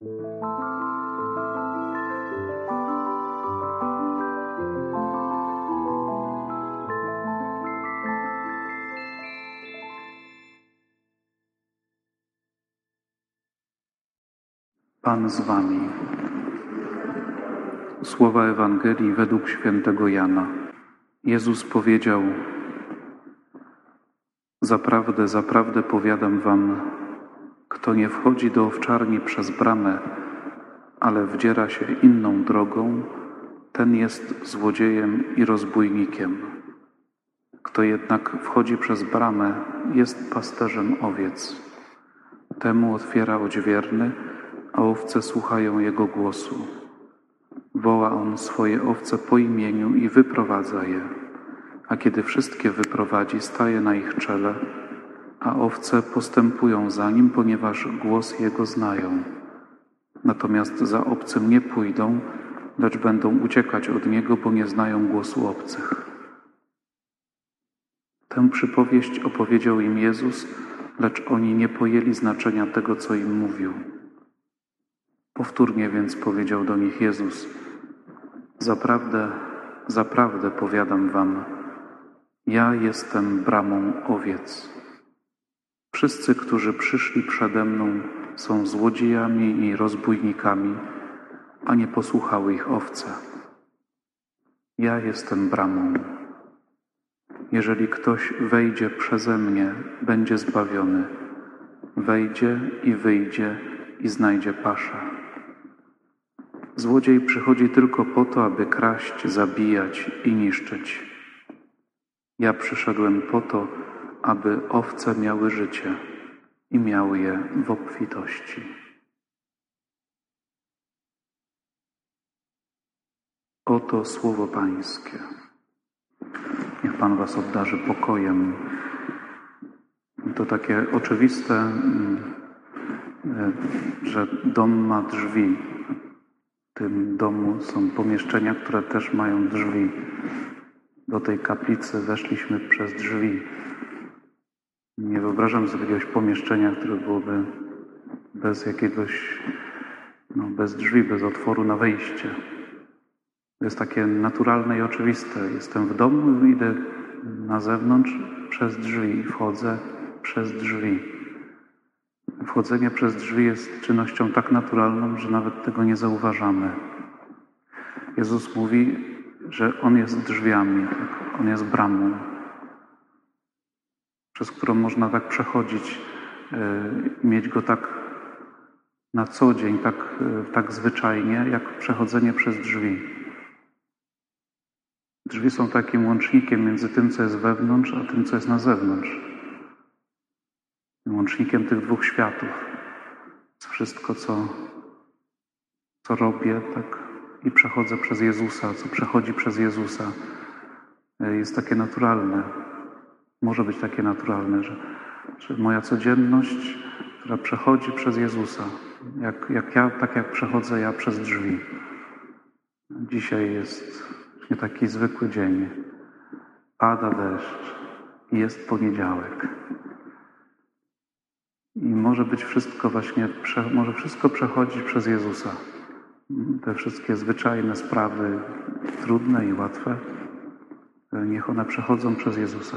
Pan z wami. Słowa Ewangelii według świętego Jana. Jezus powiedział: Zaprawdę, zaprawdę powiadam wam, kto nie wchodzi do owczarni przez bramę, ale wdziera się inną drogą, ten jest złodziejem i rozbójnikiem. Kto jednak wchodzi przez bramę, jest pasterzem owiec. Temu otwiera odźwierny, a owce słuchają jego głosu. Woła on swoje owce po imieniu i wyprowadza je, a kiedy wszystkie wyprowadzi, staje na ich czele, a owce postępują za nim, ponieważ głos jego znają. Natomiast za obcym nie pójdą, lecz będą uciekać od niego, bo nie znają głosu obcych. Tę przypowieść opowiedział im Jezus, lecz oni nie pojęli znaczenia tego, co im mówił. Powtórnie więc powiedział do nich Jezus: Zaprawdę, zaprawdę powiadam wam, ja jestem bramą owiec. Wszyscy, którzy przyszli przede mną, są złodziejami i rozbójnikami, a nie posłuchały ich owce. Ja jestem bramą. Jeżeli ktoś wejdzie przeze mnie, będzie zbawiony. Wejdzie i wyjdzie i znajdzie pasza. Złodziej przychodzi tylko po to, aby kraść, zabijać i niszczyć. Ja przyszedłem po to, aby owce miały życie i miały je w obfitości. Oto słowo Pańskie. Niech Pan Was obdarzy pokojem. To takie oczywiste, mm, e, że dom ma drzwi. W tym domu są pomieszczenia, które też mają drzwi. Do tej kaplicy weszliśmy przez drzwi. Nie wyobrażam sobie jakiegoś pomieszczenia, które byłoby bez jakiegoś, no, bez drzwi, bez otworu na wejście. To jest takie naturalne i oczywiste. Jestem w domu, idę na zewnątrz przez drzwi i wchodzę przez drzwi. Wchodzenie przez drzwi jest czynnością tak naturalną, że nawet tego nie zauważamy. Jezus mówi, że On jest drzwiami, tak? On jest bramą, przez którą można tak przechodzić e, mieć Go tak na co dzień, tak, e, tak zwyczajnie, jak przechodzenie przez drzwi. Drzwi są takim łącznikiem między tym, co jest wewnątrz, a tym, co jest na zewnątrz. Łącznikiem tych dwóch światów. Wszystko, co, co robię, tak i przechodzę przez Jezusa, co przechodzi przez Jezusa, e, jest takie naturalne. Może być takie naturalne, że, że moja codzienność, która przechodzi przez Jezusa, jak, jak ja, tak jak przechodzę ja przez drzwi. Dzisiaj jest nie taki zwykły dzień. Pada deszcz i jest poniedziałek. I może być wszystko właśnie, może wszystko przechodzić przez Jezusa. Te wszystkie zwyczajne sprawy, trudne i łatwe, niech one przechodzą przez Jezusa.